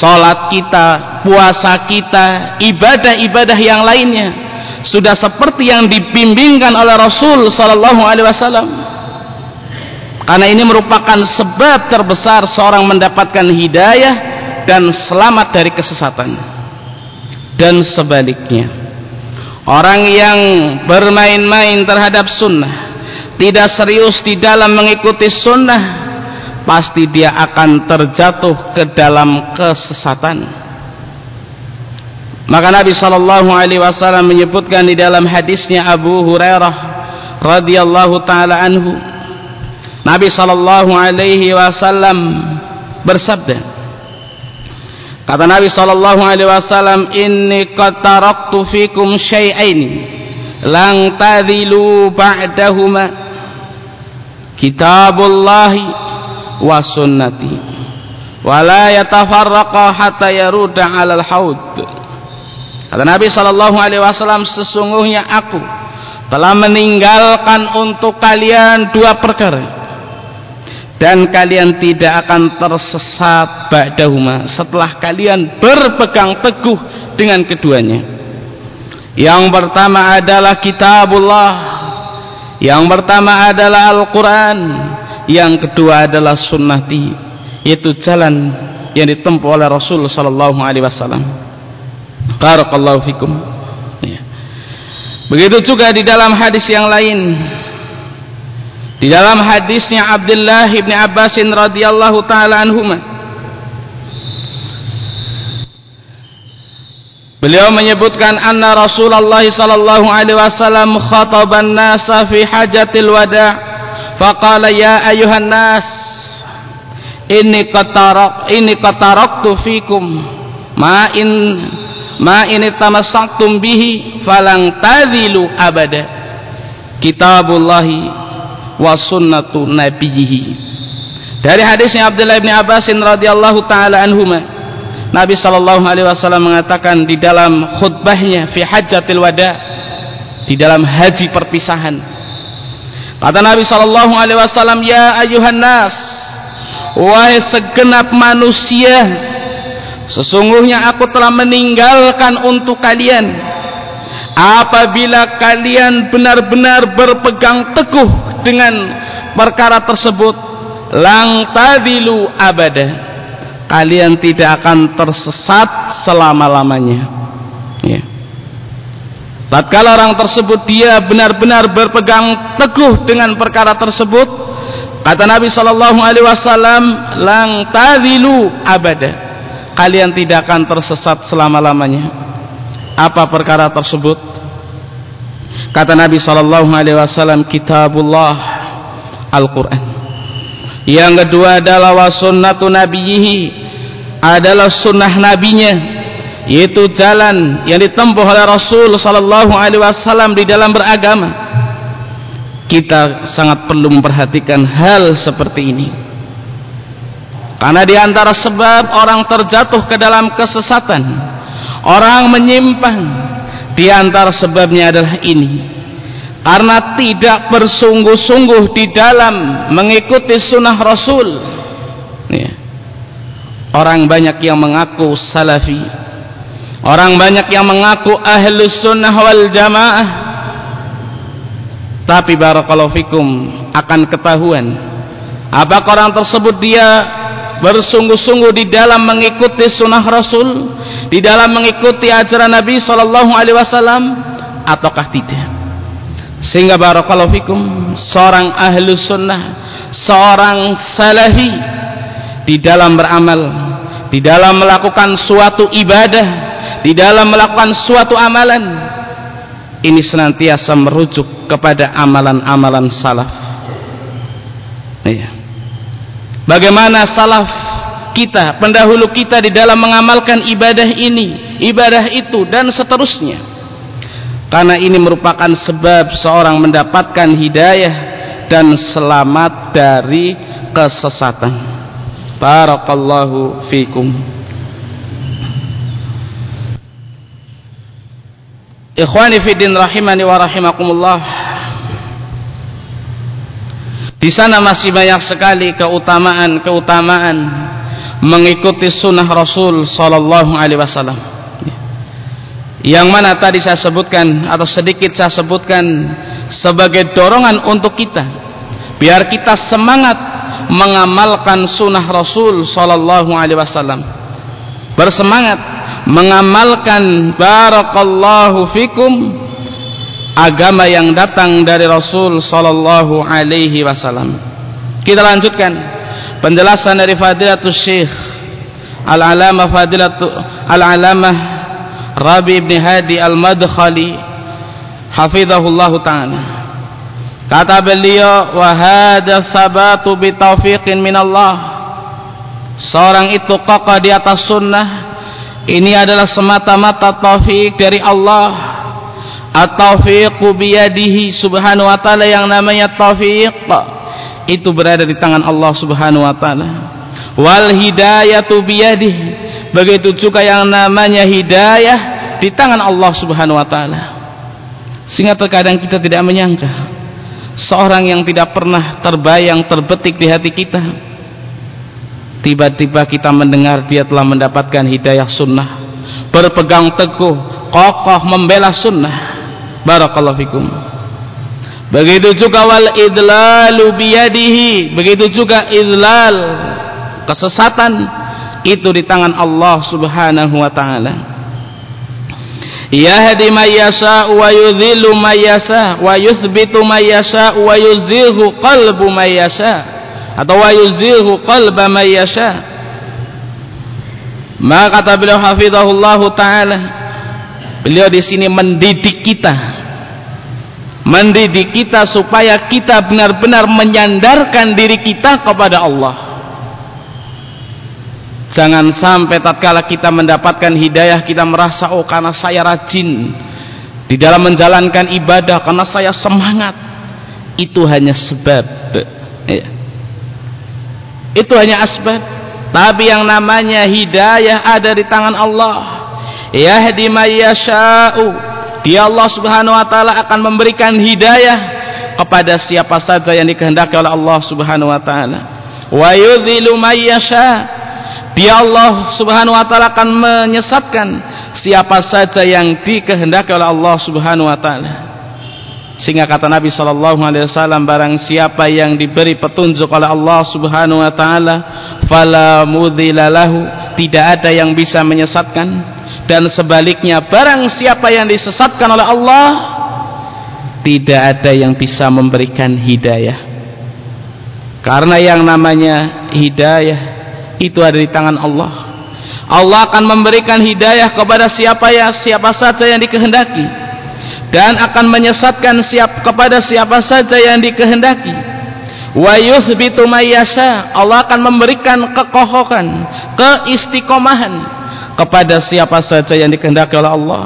salat kita puasa kita, ibadah-ibadah yang lainnya sudah seperti yang dibimbingkan oleh Rasul sallallahu alaihi wasallam. Karena ini merupakan sebab terbesar seorang mendapatkan hidayah dan selamat dari kesesatan. Dan sebaliknya, orang yang bermain-main terhadap sunnah, tidak serius di dalam mengikuti sunnah, pasti dia akan terjatuh ke dalam kesesatan. Maka Nabi sallallahu alaihi wasallam menyebutkan di dalam hadisnya Abu Hurairah radhiyallahu taala anhu Nabi sallallahu alaihi wasallam bersabda Kata Nabi sallallahu alaihi wasallam inni qad taraktu fikum syai'ain lang tadhilu ba'dahuma. Kitabullahi wa sunnati. Wa la yatafarraqa hatta yaruda 'alal haud. Kata Nabi Shallallahu Alaihi Wasallam, sesungguhnya aku telah meninggalkan untuk kalian dua perkara. Dan kalian tidak akan tersesat ba'dahuma setelah kalian berpegang teguh dengan keduanya. Yang pertama adalah kitabullah, yang pertama adalah Al-Quran, yang kedua adalah sunnati, yaitu jalan yang ditempuh oleh Rasul Sallallahu Alaihi Wasallam. Barakallahu fikum. Ya. Begitu juga di dalam hadis yang lain. Di dalam hadisnya Abdullah bin Abbas radhiyallahu taala anhuma. Beliau menyebutkan anna Rasulullah sallallahu alaihi wasallam khataban nasa fi hajatil wada' faqala ya ayuhan nas inni qatarak inni qataraktu fikum. Ma in ma ini tamassaktum bihi falang tadhilu abada. Kitabullahi wa sunnatu nabiyhi dari hadisnya Abdullah bin Abbas radhiyallahu taala anhuma Nabi sallallahu alaihi wasallam mengatakan di dalam khutbahnya fi hajjatil wada di dalam haji perpisahan kata Nabi sallallahu alaihi wasallam ya ayuhan nas wahai segenap manusia Sesungguhnya aku telah meninggalkan untuk kalian. Apabila kalian benar-benar berpegang teguh dengan perkara tersebut lang tadilu abada. Kalian tidak akan tersesat selama-lamanya. Ya. Tatkala orang tersebut dia benar-benar berpegang teguh dengan perkara tersebut kata Nabi sallallahu alaihi wasallam lang tadilu abada. Kalian tidak akan tersesat selama-lamanya. Apa perkara tersebut? Kata Nabi sallallahu alaihi wasallam kitabullah Al-Qur'an. Yang kedua adalah wa nabiyhi adalah sunnah nabinya yaitu jalan yang ditempuh oleh Rasul sallallahu alaihi wasallam di dalam beragama kita sangat perlu memperhatikan hal seperti ini karena di antara sebab orang terjatuh ke dalam kesesatan, orang menyimpang, di antara sebabnya adalah ini. Karena tidak bersungguh-sungguh di dalam mengikuti sunnah Rasul. Orang banyak yang mengaku salafi. Orang banyak yang mengaku ahlus sunnah wal jamaah. Tapi barakallahu fikum akan ketahuan apakah orang tersebut dia bersungguh-sungguh di dalam mengikuti sunnah Rasul di dalam mengikuti ajaran Nabi Wasallam ataukah tidak sehingga barakallahu fikum seorang ahlu sunnah seorang salafi di dalam beramal di dalam melakukan suatu ibadah di dalam melakukan suatu amalan ini senantiasa merujuk kepada amalan-amalan salaf. Iya. bagaimana salaf kita pendahulu kita di dalam mengamalkan ibadah ini ibadah itu dan seterusnya. Karena ini merupakan sebab seorang mendapatkan hidayah dan selamat dari kesesatan. Barakallahu fikum ikhwani fiddin rahimani wa rahimakumullah. Di sana masih banyak sekali keutamaan-keutamaan mengikuti sunnah Rasul sallallahu alaihi wasallam. Yang mana tadi saya sebutkan atau sedikit saya sebutkan sebagai dorongan untuk kita biar kita semangat mengamalkan sunnah Rasul sallallahu alaihi wasallam. Bersemangat mengamalkan barakallahu fikum agama yang datang dari Rasul sallallahu alaihi wasallam kita lanjutkan penjelasan dari fadilatul syekh al-alamah fadilatul al-alamah Rabi ibn Hadi al-Madkhali hafizahullahu ta'ala Kata beliau, "Wahada sabatu bitaufiqin min Allah." Seorang itu kokoh di atas sunnah. Ini adalah semata-mata taufik dari Allah. At-taufiqu biyadihi subhanahu wa ta'ala yang namanya taufik itu berada di tangan Allah subhanahu wa ta'ala. Wal hidayatu biyadihi begitu juga yang namanya hidayah di tangan Allah subhanahu wa ta'ala. Sehingga terkadang kita tidak menyangka seorang yang tidak pernah terbayang terbetik di hati kita tiba-tiba kita mendengar dia telah mendapatkan hidayah sunnah. Berpegang teguh kokoh membela sunnah. Barakallahu fikum. Begitu juga wal idlalu biyadihi. Begitu juga idlal kesesatan itu di tangan Allah subhanahu wa ta'ala. Yahdi man yasha wa yudhillu man yasha wa yuthbitu man yasha wa yuzighu qalbu atau wa yuzighu qalba man yasha maka kata beliau hafizahullah taala beliau di sini mendidik kita mendidik kita supaya kita benar-benar menyandarkan diri kita kepada Allah Jangan sampai tatkala kita mendapatkan hidayah kita merasa oh karena saya rajin di dalam menjalankan ibadah karena saya semangat. Itu hanya sebab. Ya. Itu hanya asbab. Tapi yang namanya hidayah ada di tangan Allah. Yahdi mayyasha'u. Dia Allah Subhanahu wa taala akan memberikan hidayah kepada siapa saja yang dikehendaki oleh Allah Subhanahu wa taala. Wa yudhilu mayyasha' dia Allah subhanahu wa ta'ala akan menyesatkan siapa saja yang dikehendaki oleh Allah subhanahu wa ta'ala sehingga kata Nabi sallallahu alaihi wasallam barang siapa yang diberi petunjuk oleh Allah Subhanahu wa taala fala mudhilalahu tidak ada yang bisa menyesatkan. Dan sebaliknya barang siapa yang disesatkan oleh Allah tidak ada yang bisa memberikan hidayah. Karena yang namanya hidayah itu ada di tangan Allah. Allah akan memberikan hidayah kepada siapa ya siapa saja yang dikehendaki dan akan menyesatkan siap kepada siapa saja yang dikehendaki. Wa yuthbitu mayyasha Allah akan memberikan kekokohan keistiqomahan kepada siapa saja yang dikehendaki oleh Allah.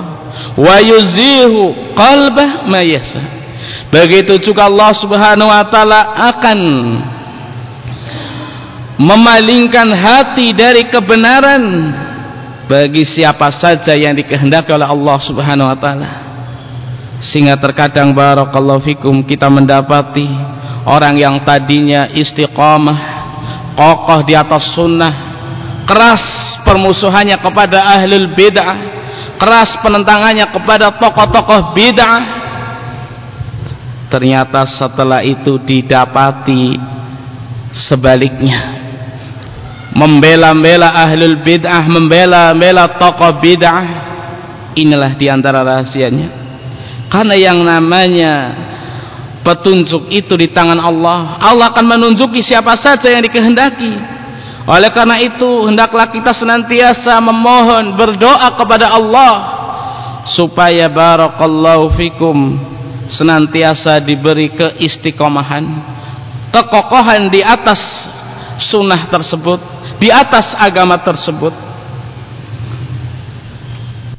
Wa yuzihu qalbah mayyasha begitu juga Allah Subhanahu wa taala akan memalingkan hati dari kebenaran bagi siapa saja yang dikehendaki oleh Allah Subhanahu wa taala. Sehingga terkadang barakallahu fikum kita mendapati orang yang tadinya istiqamah, kokoh di atas sunnah, keras permusuhannya kepada ahlul bid'ah, keras penentangannya kepada tokoh-tokoh bid'ah. Ternyata setelah itu didapati sebaliknya membela-bela ahlul bid'ah membela-bela tokoh bid'ah inilah di antara rahasianya karena yang namanya petunjuk itu di tangan Allah Allah akan menunjuki siapa saja yang dikehendaki. Oleh karena itu hendaklah kita senantiasa memohon berdoa kepada Allah supaya barakallahu fikum senantiasa diberi keistiqomahan kekokohan di atas sunnah tersebut di atas agama tersebut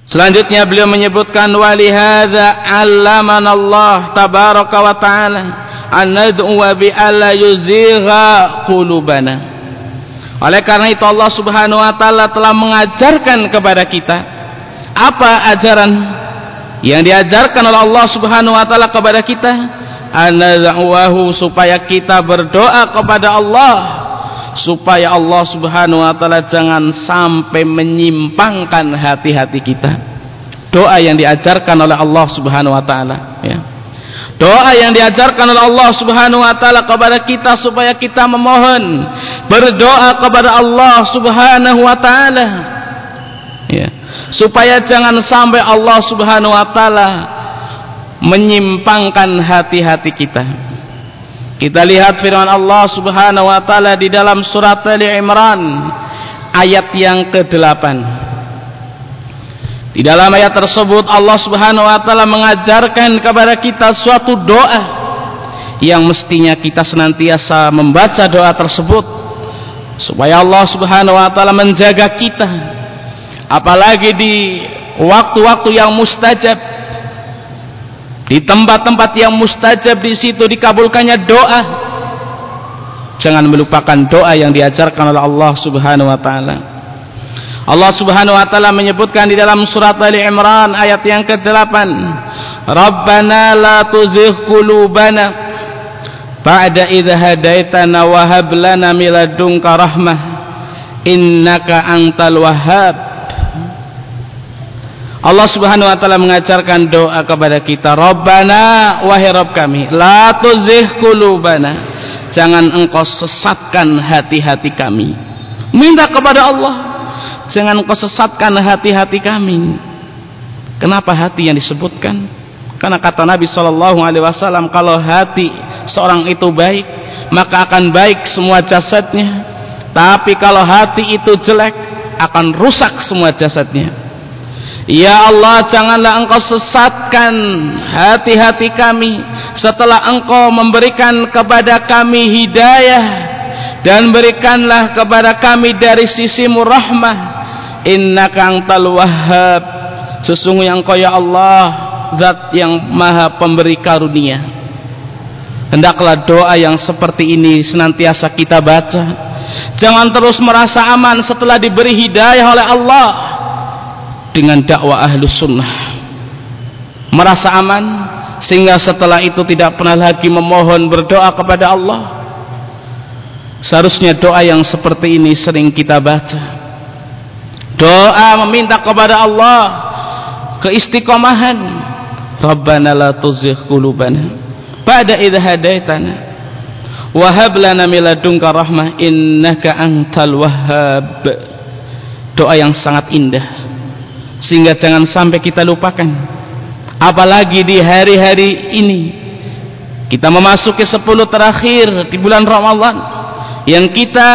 selanjutnya beliau menyebutkan walihada allaman Allah tabaraka wa ta'ala an nad'u bi alla yuzigha qulubana. Oleh karena itu Allah subhanahu wa ta'ala telah mengajarkan kepada kita apa ajaran yang diajarkan oleh Allah Subhanahu wa taala kepada kita. Anadzawahu supaya kita berdoa kepada Allah supaya Allah Subhanahu wa taala jangan sampai menyimpangkan hati-hati kita. Doa yang diajarkan oleh Allah Subhanahu wa taala ya. Doa yang diajarkan oleh Allah Subhanahu wa taala kepada kita supaya kita memohon berdoa kepada Allah Subhanahu wa taala ya. Supaya jangan sampai Allah Subhanahu wa taala menyimpangkan hati-hati kita. Kita lihat firman Allah Subhanahu wa taala di dalam surat Ali Imran ayat yang ke-8. Di dalam ayat tersebut Allah Subhanahu wa taala mengajarkan kepada kita suatu doa yang mestinya kita senantiasa membaca doa tersebut supaya Allah Subhanahu wa taala menjaga kita apalagi di waktu-waktu yang mustajab di tempat-tempat yang mustajab di situ dikabulkannya doa. Jangan melupakan doa yang diajarkan oleh Allah Subhanahu wa taala. Allah Subhanahu wa taala menyebutkan di dalam surat Ali Imran ayat yang ke-8 Rabbana la tuzigh qulubana ba'da idh hadaitana wa hab lana min ladunka rahmah innaka antal wahhab Allah Subhanahu wa taala mengajarkan doa kepada kita, Rabbana wahai Rabb kami, la tuzigh qulubana. Jangan engkau sesatkan hati-hati kami. Minta kepada Allah, jangan engkau sesatkan hati-hati kami. Kenapa hati yang disebutkan? Karena kata Nabi Shallallahu alaihi wasallam, kalau hati seorang itu baik, maka akan baik semua jasadnya. Tapi kalau hati itu jelek, akan rusak semua jasadnya. Ya Allah janganlah engkau sesatkan hati-hati kami setelah engkau memberikan kepada kami hidayah dan berikanlah kepada kami dari sisimu rahmah. Innaka antal wahhab. Sesungguhnya engkau ya Allah zat yang maha pemberi karunia. Hendaklah doa yang seperti ini senantiasa kita baca. Jangan terus merasa aman setelah diberi hidayah oleh Allah dengan dakwah ahlus sunnah. Merasa aman sehingga setelah itu tidak pernah lagi memohon berdoa kepada Allah. Seharusnya doa yang seperti ini sering kita baca. Doa meminta kepada Allah keistiqomahan. Rabbana la tuzigh qulubana ba'da idh hadaitana wa hab lana min ladunka rahmah innaka antal wahhab. Doa yang sangat indah sehingga jangan sampai kita lupakan. Apalagi di hari-hari ini. Kita memasuki 10 terakhir di bulan Ramadan. Yang kita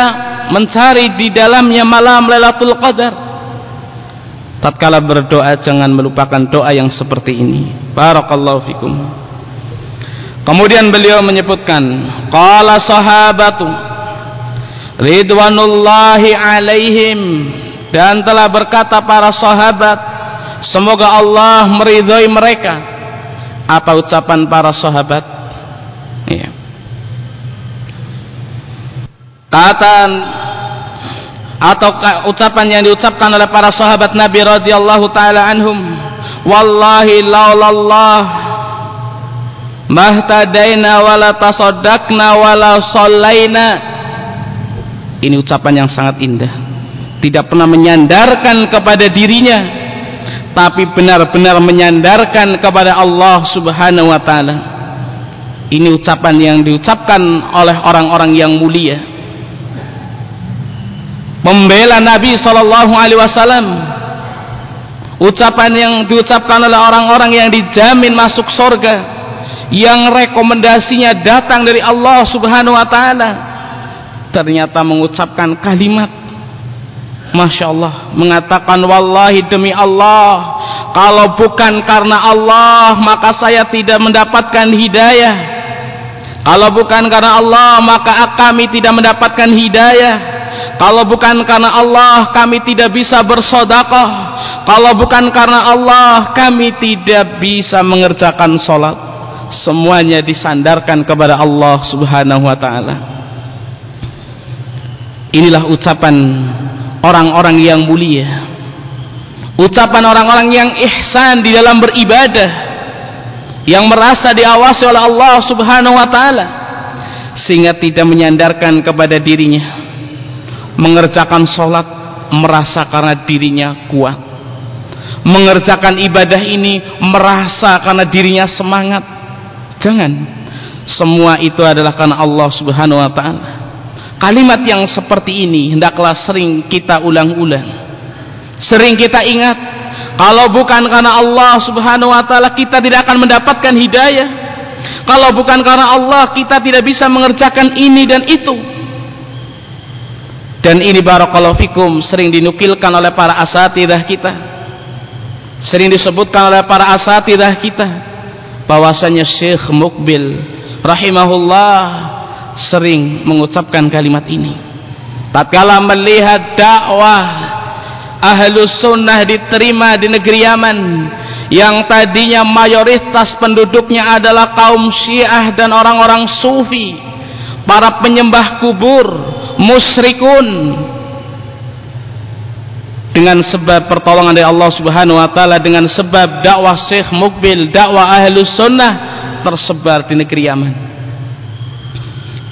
mencari di dalamnya malam Lailatul Qadar. Tatkala berdoa jangan melupakan doa yang seperti ini. Barakallahu fikum. Kemudian beliau menyebutkan qala sahabatu ridwanullahi alaihim dan telah berkata para sahabat semoga Allah meridhoi mereka. Apa ucapan para sahabat? Ya. kata atau ucapan yang diucapkan oleh para sahabat Nabi radhiyallahu taala anhum wallahi laulallah mahtadaina wala tasaddaqna wala sallaina. Ini ucapan yang sangat indah tidak pernah menyandarkan kepada dirinya tapi benar-benar menyandarkan kepada Allah subhanahu wa ta'ala. Ini ucapan yang diucapkan oleh orang-orang yang mulia. Membela Nabi sallallahu alaihi wasallam. Ucapan yang diucapkan oleh orang-orang yang dijamin masuk surga yang rekomendasinya datang dari Allah Subhanahu wa taala ternyata mengucapkan kalimat Masya Allah mengatakan wallahi demi Allah kalau bukan karena Allah maka saya tidak mendapatkan hidayah. Kalau bukan karena Allah maka kami tidak mendapatkan hidayah. Kalau bukan karena Allah kami tidak bisa bersodakoh kalau bukan karena Allah kami tidak bisa mengerjakan sholat. Semuanya disandarkan kepada Allah subhanahu wa ta'ala. Inilah ucapan orang-orang yang mulia. Ucapan orang-orang yang ihsan di dalam beribadah yang merasa diawasi oleh Allah subhanahu wa ta'ala sehingga tidak menyandarkan kepada dirinya mengerjakan sholat merasa karena dirinya kuat mengerjakan ibadah ini merasa karena dirinya semangat. Jangan semua itu adalah karena Allah subhanahu wa ta'ala kalimat yang seperti ini hendaklah sering kita ulang-ulang. Sering kita ingat kalau bukan karena Allah subhanahu wa ta'ala kita tidak akan mendapatkan hidayah. Kalau bukan karena Allah kita tidak bisa mengerjakan ini dan itu. Dan ini barakallahu fikum sering dinukilkan oleh para asatidah kita. Sering disebutkan oleh para asatidah kita. Bahwasanya Syekh Mukbil rahimahullah sering mengucapkan kalimat ini. Tatkala melihat dakwah ahlus sunnah diterima di negeri Yaman yang tadinya mayoritas penduduknya adalah kaum syiah dan orang-orang sufi para penyembah kubur musyrikun. Dengan sebab pertolongan dari Allah subhanahu wa ta'ala dengan sebab dakwah Syekh Mukbil dakwah ahlus sunnah tersebar di negeri Yaman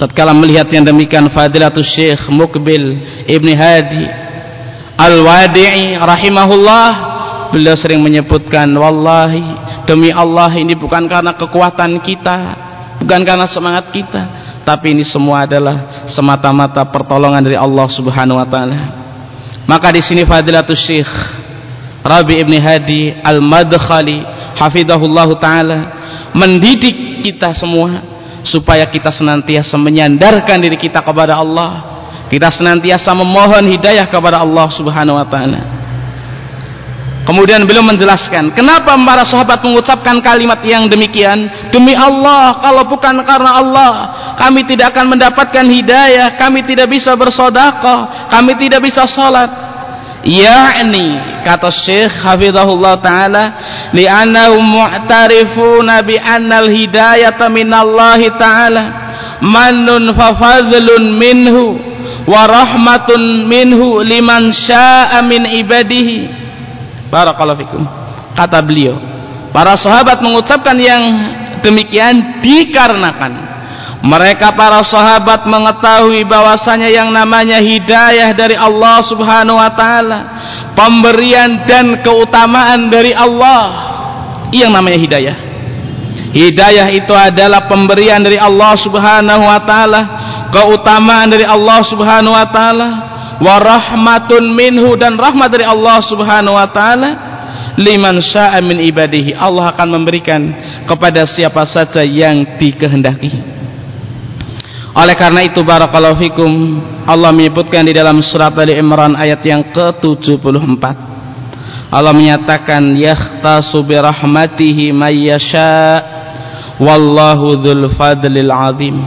tatkala melihat yang demikian fadilatul syekh Mukbil Ibni Hadi Al-Wadi'i rahimahullah beliau sering menyebutkan wallahi demi Allah ini bukan karena kekuatan kita bukan karena semangat kita tapi ini semua adalah semata-mata pertolongan dari Allah Subhanahu wa taala. Maka di sini fadilatul syekh Rabi Ibni Hadi Al-Madkhali hafizahullah taala mendidik kita semua supaya kita senantiasa menyandarkan diri kita kepada Allah. Kita senantiasa memohon hidayah kepada Allah subhanahu wa ta'ala. Kemudian beliau menjelaskan kenapa para sahabat mengucapkan kalimat yang demikian? Demi Allah kalau bukan karena Allah kami tidak akan mendapatkan hidayah kami tidak bisa bersodakoh kami tidak bisa sholat yakni kata Syekh hafizahullah taala li'annahum mu'tarifuna bi annal hidayata minallahi taala mannun fa fadlun minhu wa rahmatun minhu liman syaa min ibadihi. Barakallahu fikum. Kata beliau para sahabat mengucapkan yang demikian dikarenakan mereka para sahabat mengetahui bahwasanya yang namanya hidayah dari Allah Subhanahu wa taala, pemberian dan keutamaan dari Allah. Yang namanya hidayah. Hidayah itu adalah pemberian dari Allah Subhanahu wa taala, keutamaan dari Allah Subhanahu wa taala, wa rahmatun minhu dan rahmat dari Allah Subhanahu wa taala liman syaa min ibadihi. Allah akan memberikan kepada siapa saja yang dikehendaki. Oleh karena itu barakallahu fikum Allah menyebutkan di dalam surat Ali Imran ayat yang ke-74. Allah menyatakan yakhtasu bi rahmatihi may yasha wallahu dzul fadlil azim.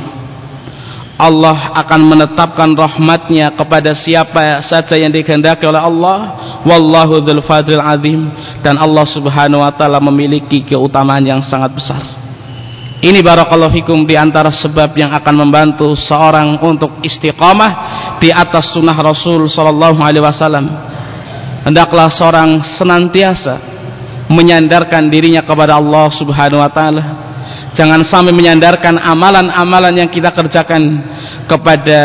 Allah akan menetapkan rahmatnya kepada siapa saja yang dikehendaki oleh Allah wallahu dzul fadlil azim. Dan Allah Subhanahu wa taala memiliki keutamaan yang sangat besar ini barakallahu fikum di antara sebab yang akan membantu seorang untuk istiqamah di atas sunnah Rasul sallallahu alaihi wasallam. Hendaklah seorang senantiasa menyandarkan dirinya kepada Allah Subhanahu wa taala. Jangan sampai menyandarkan amalan-amalan yang kita kerjakan kepada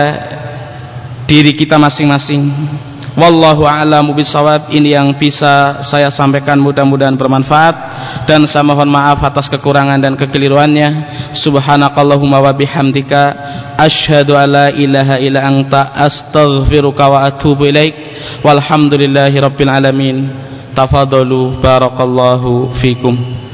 diri kita masing-masing wallahu a'lamu bisawab ini yang bisa saya sampaikan mudah-mudahan bermanfaat. Dan saya mohon maaf atas kekurangan dan kekeliruannya. Subhanakallahumma wa bihamdika. Asyhadu alla ilaha illa anta. Astaghfiruka wa atubu ilaik. Walhamdulillahi rabbil alamin. Tafadalu barakallahu fikum